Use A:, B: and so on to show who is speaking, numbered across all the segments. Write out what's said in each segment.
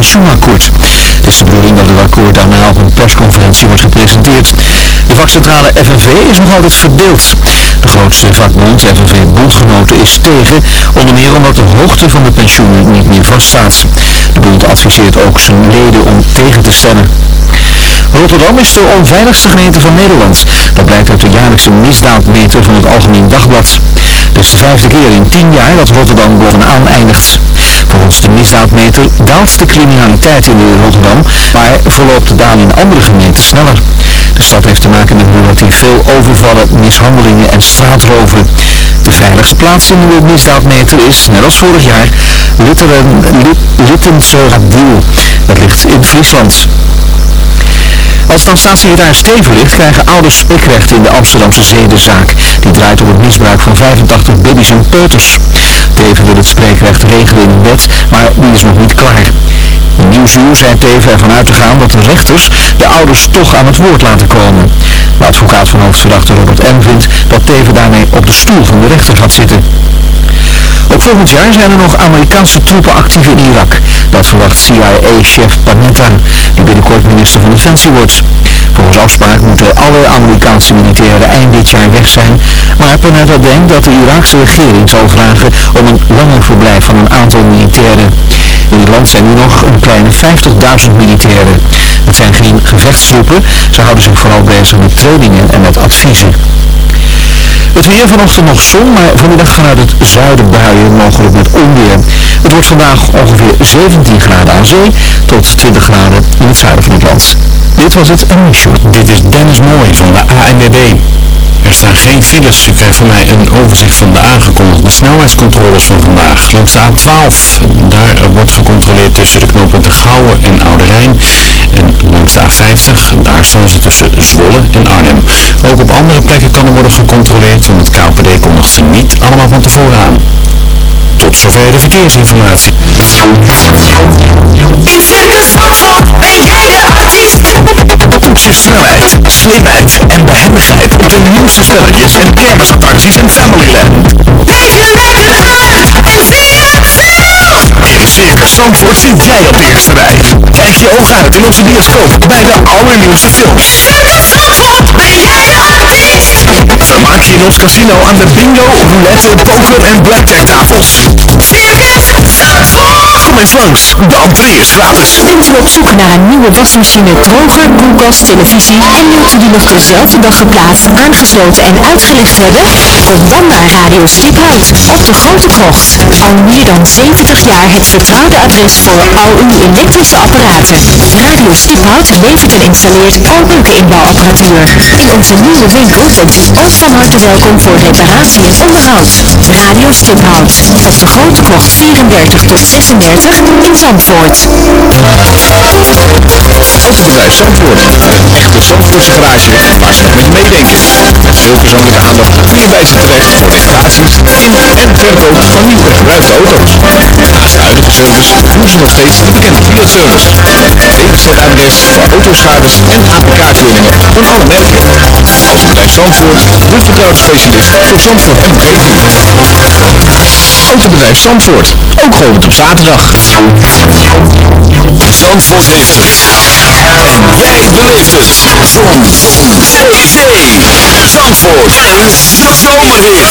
A: pensioenakkoord. Het is de bedoeling dat het akkoord daarna op een persconferentie wordt gepresenteerd. De vakcentrale FNV is nog altijd verdeeld. De grootste vakbond, FNV Bondgenoten, is tegen, onder meer omdat de hoogte van de pensioenen niet meer vaststaat. De bond adviseert ook zijn leden om tegen te stemmen. Rotterdam is de onveiligste gemeente van Nederland. Dat blijkt uit de jaarlijkse misdaadmeter van het Algemeen Dagblad. Het is de vijfde keer in tien jaar dat Rotterdam bovenaan eindigt. Volgens de misdaadmeter daalt de criminaliteit in Rotterdam, maar verloopt de daling in andere gemeenten sneller. De stad heeft te maken met relatief veel overvallen, mishandelingen en straatroven. De veiligste plaats in de misdaadmeter is, net als vorig jaar, Radil. Dat ligt in Friesland. Als aan staatssecretaris Steven ligt, krijgen ouders spreekrecht in de Amsterdamse zedenzaak. Die draait op het misbruik van 85 baby's en peuters. Teven wil het spreekrecht regelen in de wet, maar die is nog niet klaar. In Nieuwsuur zei Teven ervan uit te gaan dat de rechters de ouders toch aan het woord laten komen. De advocaat van hoofdverdachte Robert M. vindt dat Teven daarmee op de stoel van de rechter gaat zitten. Ook volgend jaar zijn er nog Amerikaanse troepen actief in Irak. Dat verwacht CIA-chef Panetta, die binnenkort minister van Defensie wordt. Volgens afspraak moeten alle Amerikaanse militairen eind dit jaar weg zijn, maar Panetta denkt dat de Iraakse regering zal vragen om een langer verblijf van een aantal militairen. In het land zijn nu nog een kleine 50.000 militairen. Het zijn geen gevechtstroepen, ze houden zich vooral bezig met trainingen en met adviezen. Het weer vanochtend nog zon, maar vanmiddag vanuit het zuiden buien mogelijk met onweer. Het wordt vandaag ongeveer 17 graden aan zee tot 20 graden in het zuiden van het land. Dit was het NOS
B: Dit is Dennis Mooij van de ANWB. Er staan geen files. U krijgt van mij een overzicht van de aangekondigde snelheidscontroles van vandaag. Langs de A12, daar wordt gecontroleerd tussen de knooppunten Gouwen en Oude Rijn. En langs de A50, daar staan ze tussen Zwolle en Arnhem. Ook op andere plekken kan er worden gecontroleerd, want het KPD kondigt ze niet allemaal van tevoren aan. Tot zover de verkeersinformatie.
C: In Circus Zandvoort ben jij de artiest.
D: Toets je snelheid, slimheid en behendigheid op de nieuwste spelletjes en kermisattracties in Familyland.
C: Deze lekker uit en zie het zelf.
D: Zandvoort zit jij op de eerste rij. Kijk je ogen uit in onze bioscoop bij de allernieuwste films.
C: Circus Zandvoort ben jij de artiest.
D: Vermaak je in ons casino aan de bingo, roulette, poker en blackjack tafels.
C: Circus Zandvoort.
D: Kom eens langs, de entree is gratis.
E: Bent u op zoek naar een nieuwe wasmachine, droger, koelkast, televisie en wilt u die nog dezelfde dag geplaatst, aangesloten en uitgelicht hebben? Kom dan naar Radio Stiphout op de Grote Krocht. Al meer dan 70 jaar het vertrouwde adres voor al uw elektrische apparaten. Radio Stiphout levert en installeert al uw inbouwapparatuur. In onze nieuwe winkel bent u ook van harte welkom voor reparatie en onderhoud. Radio Stiphout op de Grote Krocht 34 tot 36 in Zandvoort.
D: Autobedrijf Zandvoort. Een echte Zandvoortse garage waar ze nog met meedenken. Met veel persoonlijke aandacht kun je bij ze terecht voor reparaties in en verkoop van nieuw gebruikte auto's. Naast de service doen ze nog steeds de bekende Fiat-service. DWZ-adres voor autoschades en APK-keuringen van alle merken. Autobedrijf Zandvoort, de vertrouwde specialist voor Zandvoort en omgeving. Autobedrijf Zandvoort, ook geopend op zaterdag. Zandvoort heeft het. En jij beleeft het. Zon. Zee. Zee. Zandvoort. Een zomerhit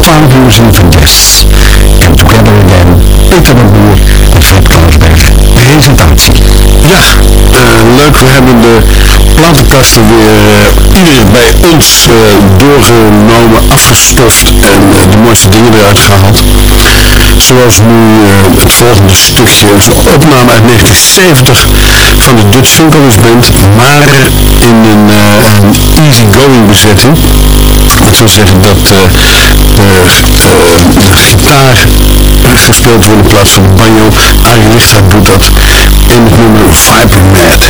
F: 12 uur van Des. Come Together Again, Peter de Boer en Fred. Presentatie.
G: Ja, eh, leuk. We hebben de platenkasten weer uh, ieder bij ons uh, doorgenomen, afgestoft en de mooiste dingen eruit gehaald. Zoals nu het volgende stukje, een opname uit 1970 van de Dutch Synchronous Band, maar in een, een easy-going bezetting. Dat wil zeggen dat gitaar gespeeld wordt in plaats van banjo. Lichthart doet dat in het nummer Viper Mad.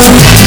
H: Thank you.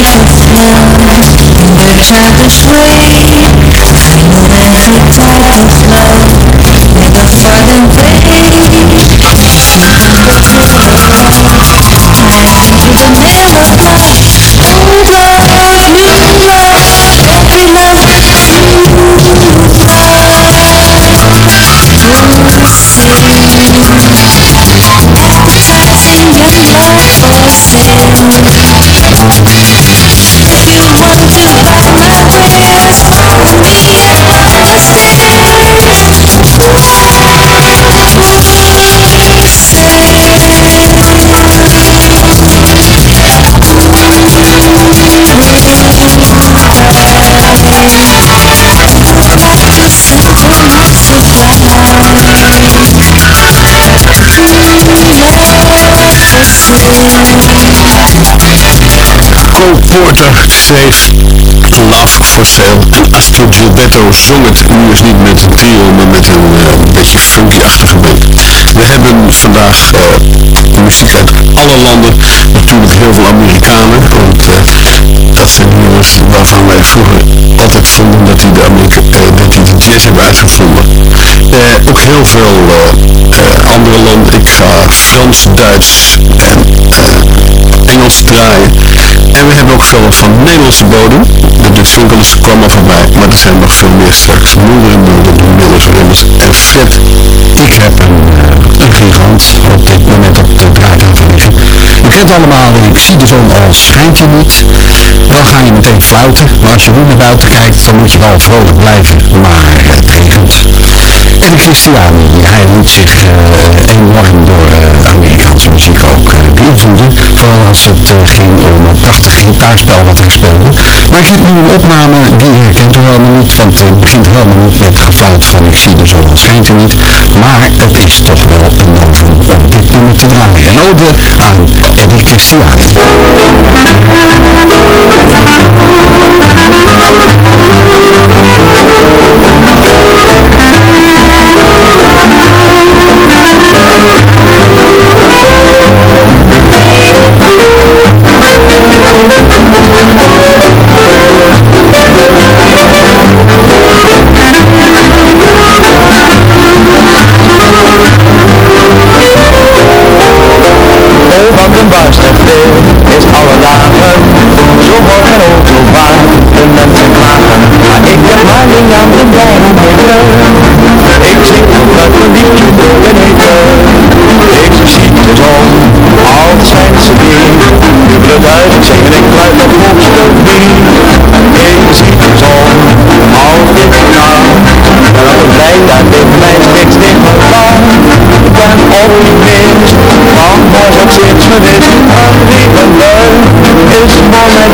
H: I can fly, and I tried
G: Cole Porter schreef Love for Sale en Astrid Gilberto zong het nu is niet met een trio, maar met een eh, beetje funky-achtige. We hebben vandaag eh, muziek uit alle landen, natuurlijk heel veel Amerikanen, want eh, dat zijn jongens waarvan wij vroeger altijd vonden dat die de, Amerika dat die de jazz hebben uitgevonden. Ook heel veel andere landen, ik ga Frans, Duits en Engels draaien. En we hebben ook veel van Nederlandse bodem. De Funkels kwam al voorbij, maar er zijn nog veel meer straks. Moeder en moeder, de Millers, Rimmers en Fred.
F: Ik heb een, eh, een gigant op dit moment op de draaitafel liggen. Kent allemaal, ik zie de zon al schijnt je niet. Dan ga je meteen fluiten, maar als je nu naar buiten kijkt, dan moet je wel vrolijk blijven. Maar het regent. En Christiani, hij liet zich eh, enorm door eh, Amerikaanse muziek ook uh, beïnvloeden. Vooral als het ging om een prachtig gitaarspel wat hij speelde. Maar ik heb nu een opname, die herkent u helemaal niet, want het begint helemaal niet met gefluit van ik zie de zon al schijnt er niet. Maar het is toch wel een ode aan Eddie Christiani.
I: leven, aan wie de leuk is, man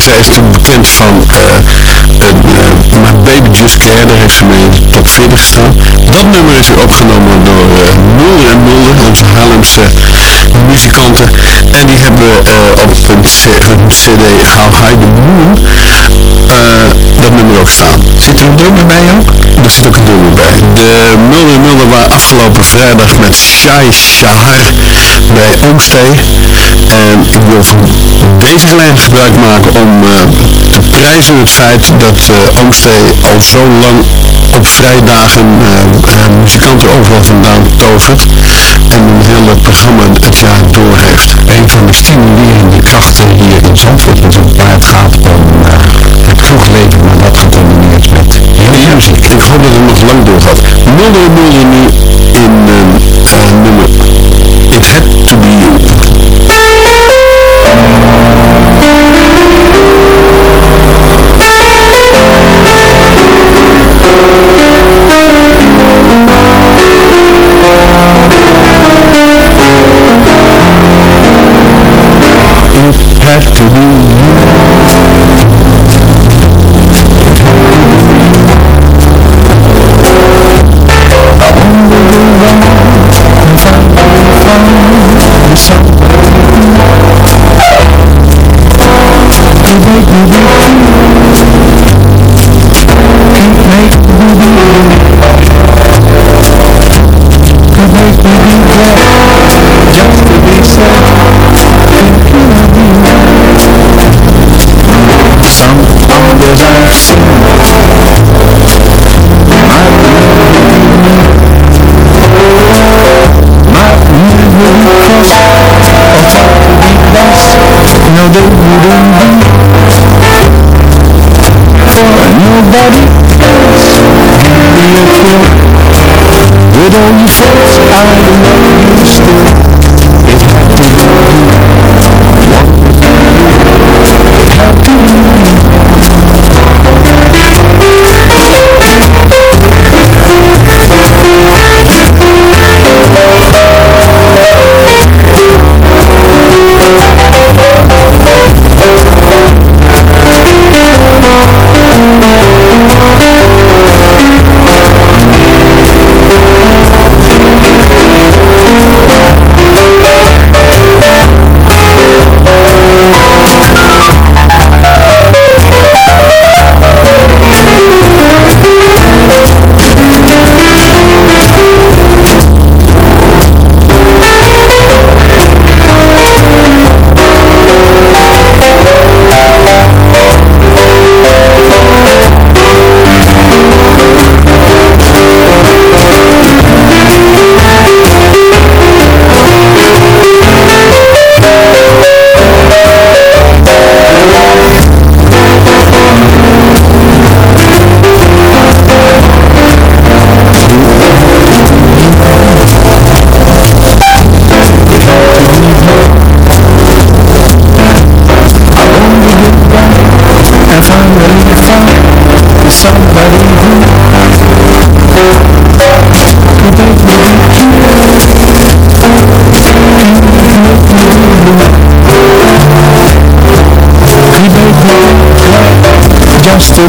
G: zij is toen bekend van uh, uh, My Baby Just Care, daar heeft ze mee in de top 40 gestaan. Dat nummer is weer opgenomen door uh, Mulder en Mulder, onze Haarlemse muzikanten. En die hebben op een, cd How High the Moon dat nummer ook staan. Zit er een drummer bij ook? Er zit ook een drummer bij. De Mulder Mulder waren afgelopen vrijdag met Shai Shahar bij Oomstee. En ik wil van deze gelegenheid gebruik maken om uh, te prijzen het feit dat uh, Oomstee al zo lang op vrijdagen uh, muzikanten overal vandaan tovert en een hele programma het jaar door heeft.
F: Een van de stimulerende krachten hier in Zandvoort waar het gaat om het kroegleven, maar dat gecombineerd met
G: ja, muziek. Ik hoop dat het nog lang doorgaat. Mulder Mulder nu in nummer It Had To Be You.
F: had to be
C: Mm-hmm.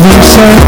C: 理想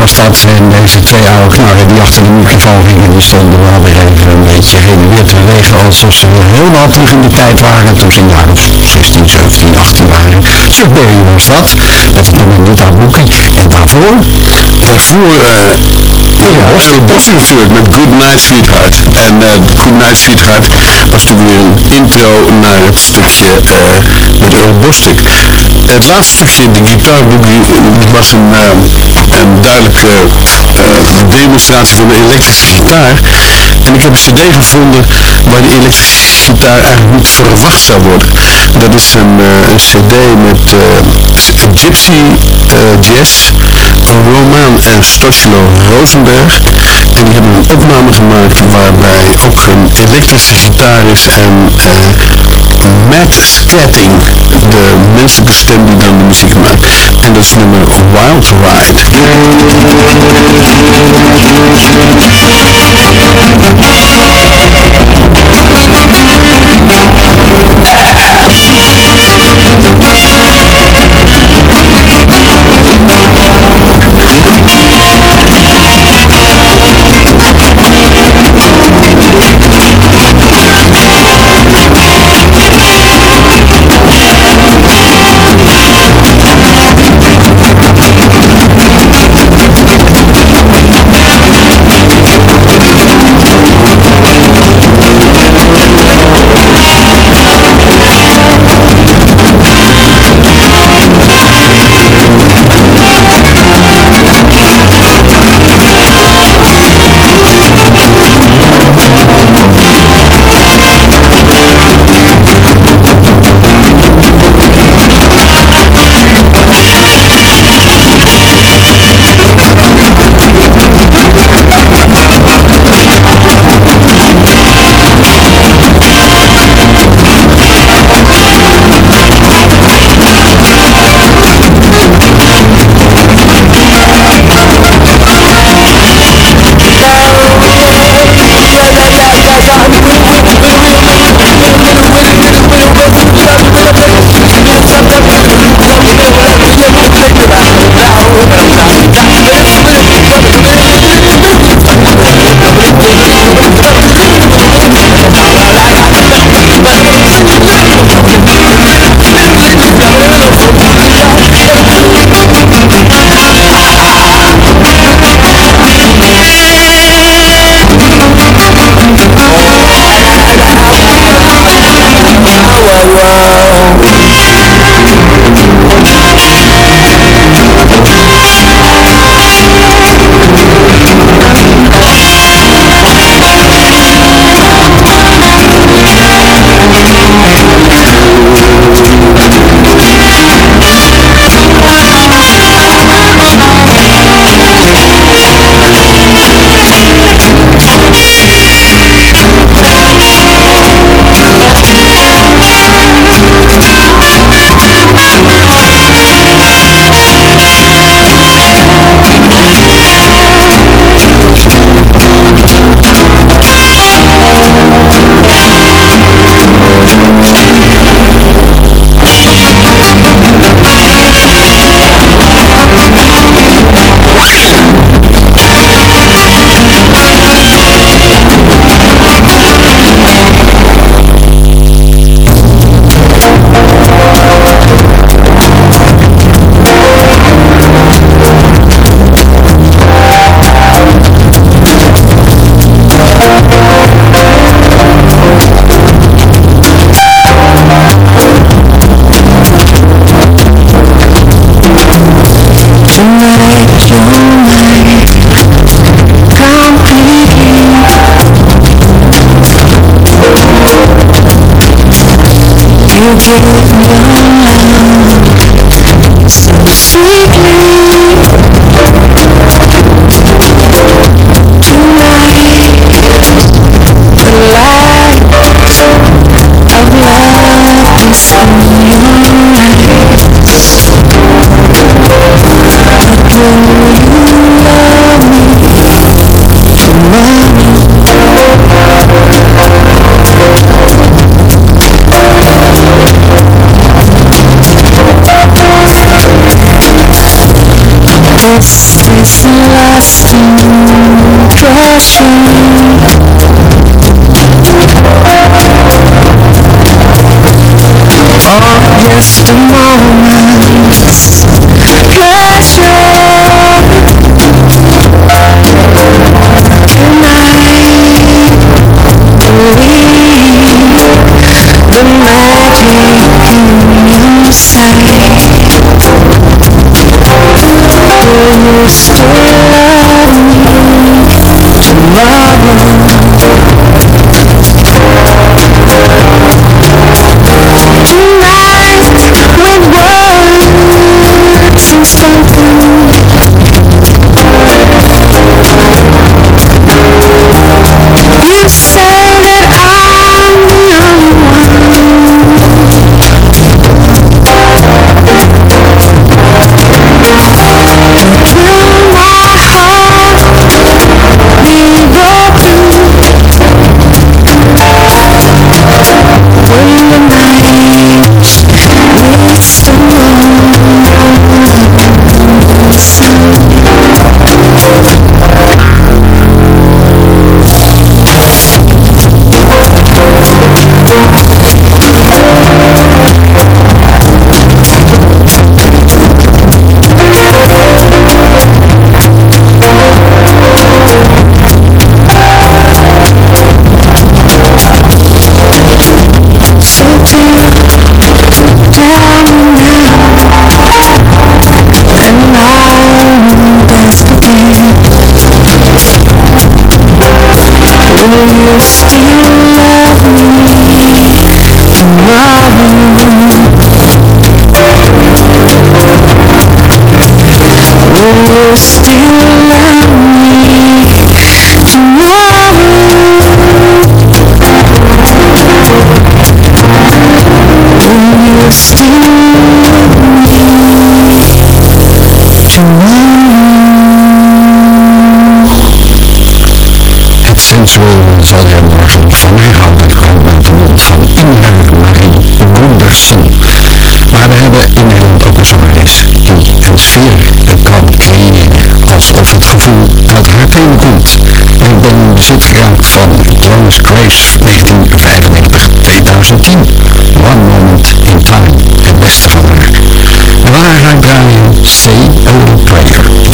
F: was dat. Deze twee oude knarren die achter de microfoon die stonden wel weer even een beetje heen te bewegen alsof ze weer helemaal terug in de tijd waren. Toen ze een jaar of 16, 17, 18 was dat. Met het nummer. En daarvoor...
G: Daarvoor uh, Ellie Bos natuurlijk met Good Night Sweetheart. En uh, Good Night Sweetheart was toen weer een intro naar het stukje uh, met Earl Bostic. Het laatste stukje, de Guitar Boogie, was een, een duidelijke demonstratie van de elektrische gitaar. En ik heb een cd gevonden waar de elektrische gitaar eigenlijk niet verwacht zou worden. Dat is een, een cd met Gypsy Jazz, Roman en Stoslo Rosenberg. En die hebben een opname gemaakt waarbij ook een elektrische gitaar is en Matt Scatting, de menselijke stem die dan de muziek maakt. En dat is nummer Wild Ride.
C: Thank you This lasting crushing All just a moment Pressure believe the magic inside? Will you love me tomorrow? Tonight with words and you still love me tomorrow? Will you still
F: Geraakt van Jonas Grace 1995-2010. One Moment in Time, het beste van haar. En waar ga ik draaien? Say a Little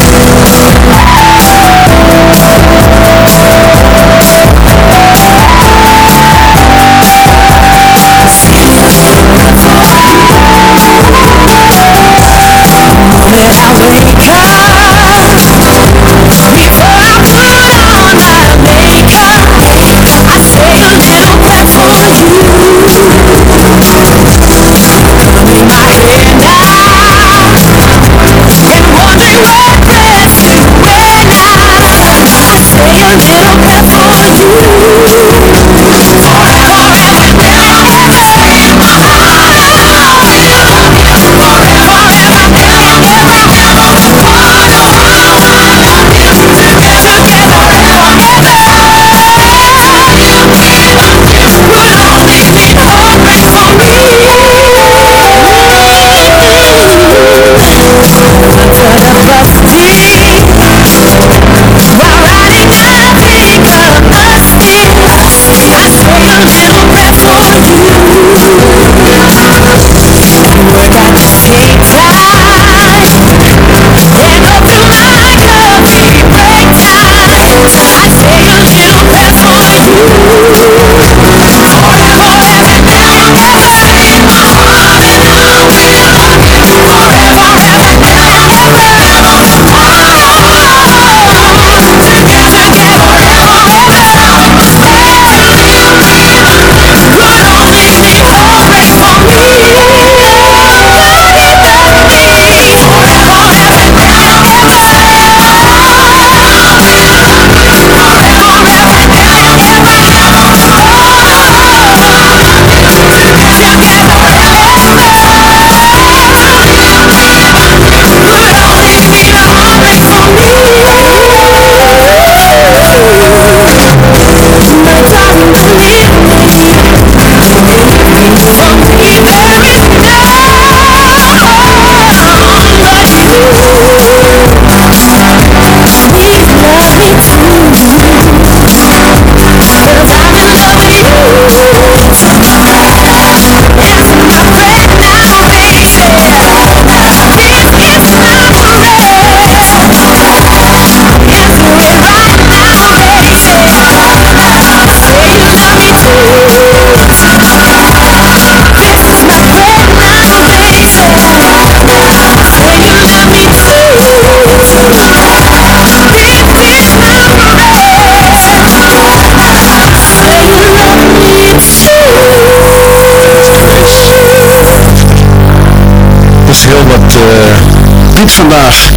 C: uh, diep vandaag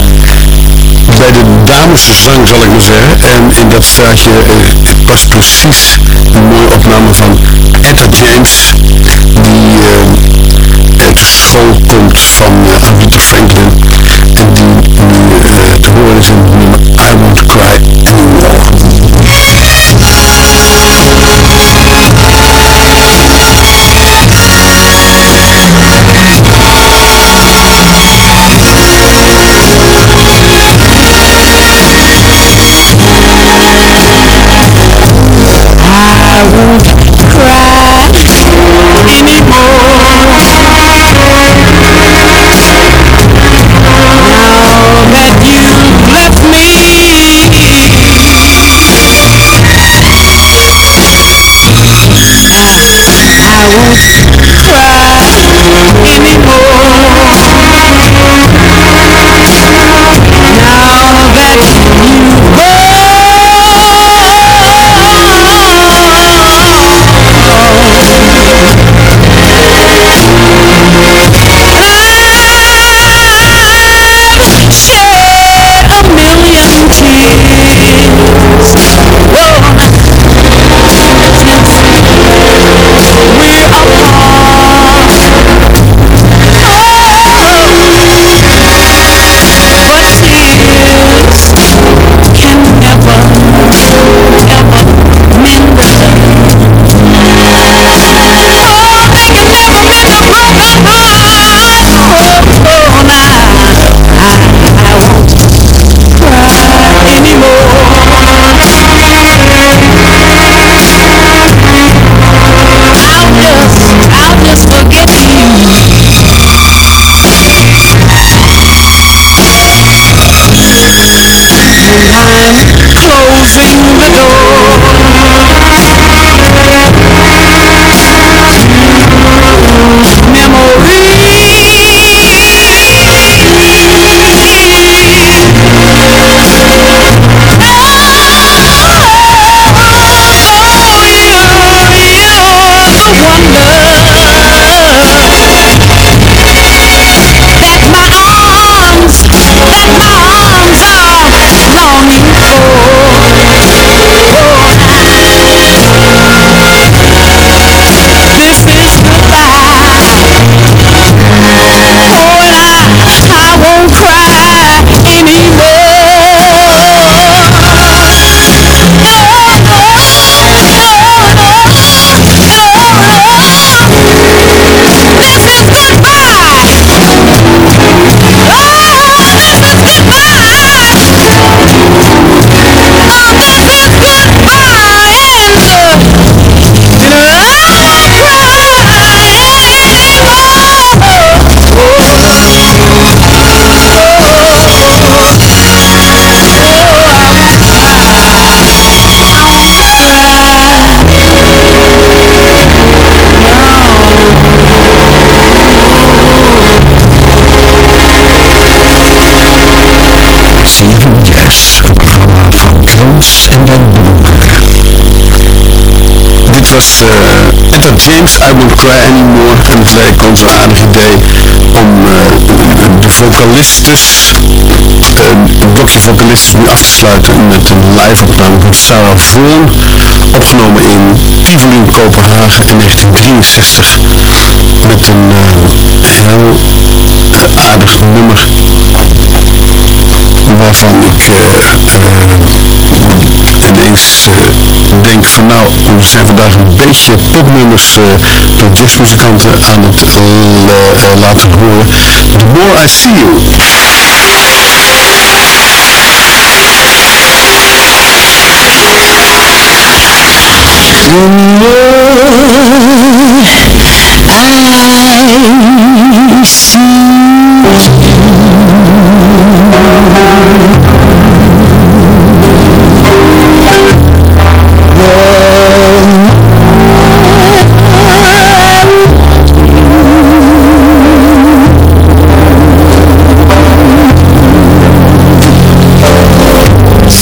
C: bij de dameszang zal ik maar zeggen. En in dat straatje uh, was precies een mooie opname van Etta James, I
F: en Dan.
C: Dit was uh, James, I Won't Cry Anymore. En het leek ons een aardig idee om uh, de vocalistes, een blokje vocalistes nu af te sluiten met een live opname van Sarah Vaughan, opgenomen in Tivoli Kopenhagen in 1963. Met een heel aardig nummer waarvan ik ineens denk van nou, we zijn vandaag een beetje popnummers door jazzmuzikanten aan het laten horen. The More I See You.
J: I Somehow this feeling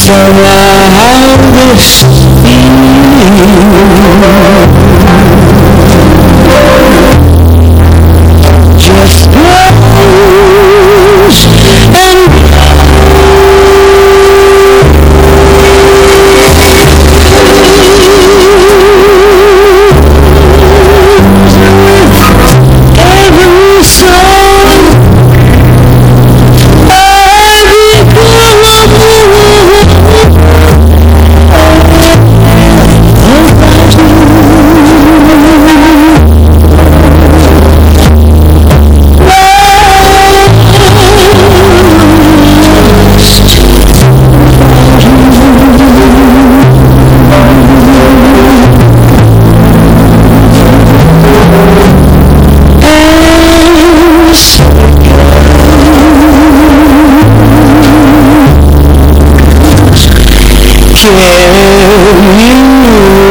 J: just grows
C: Yeah. you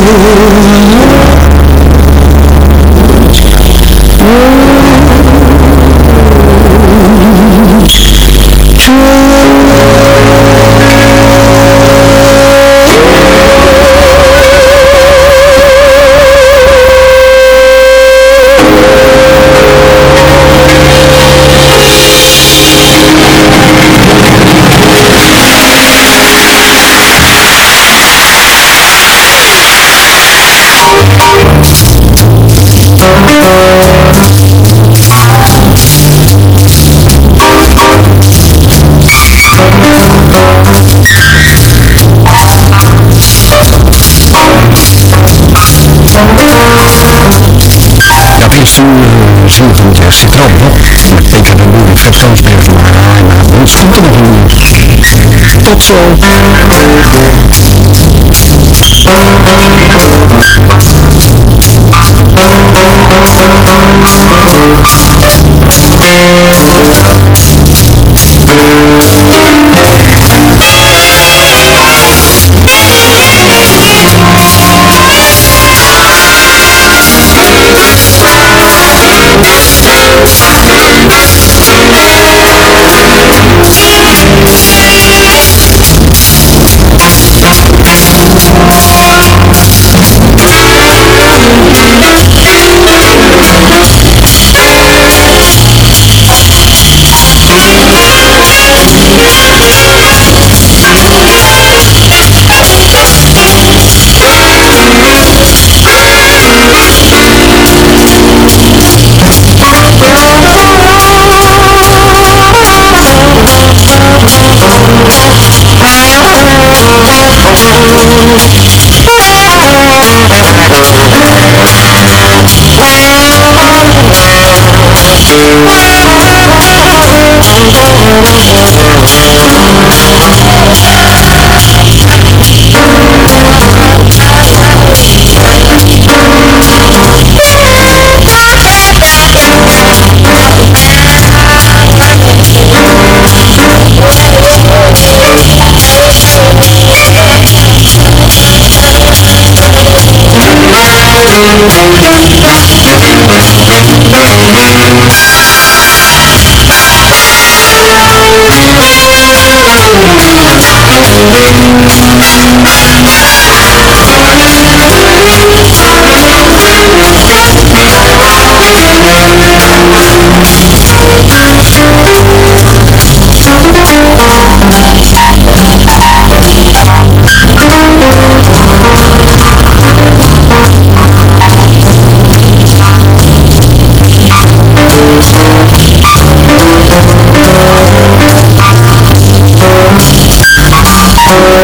C: you soul.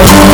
C: Tot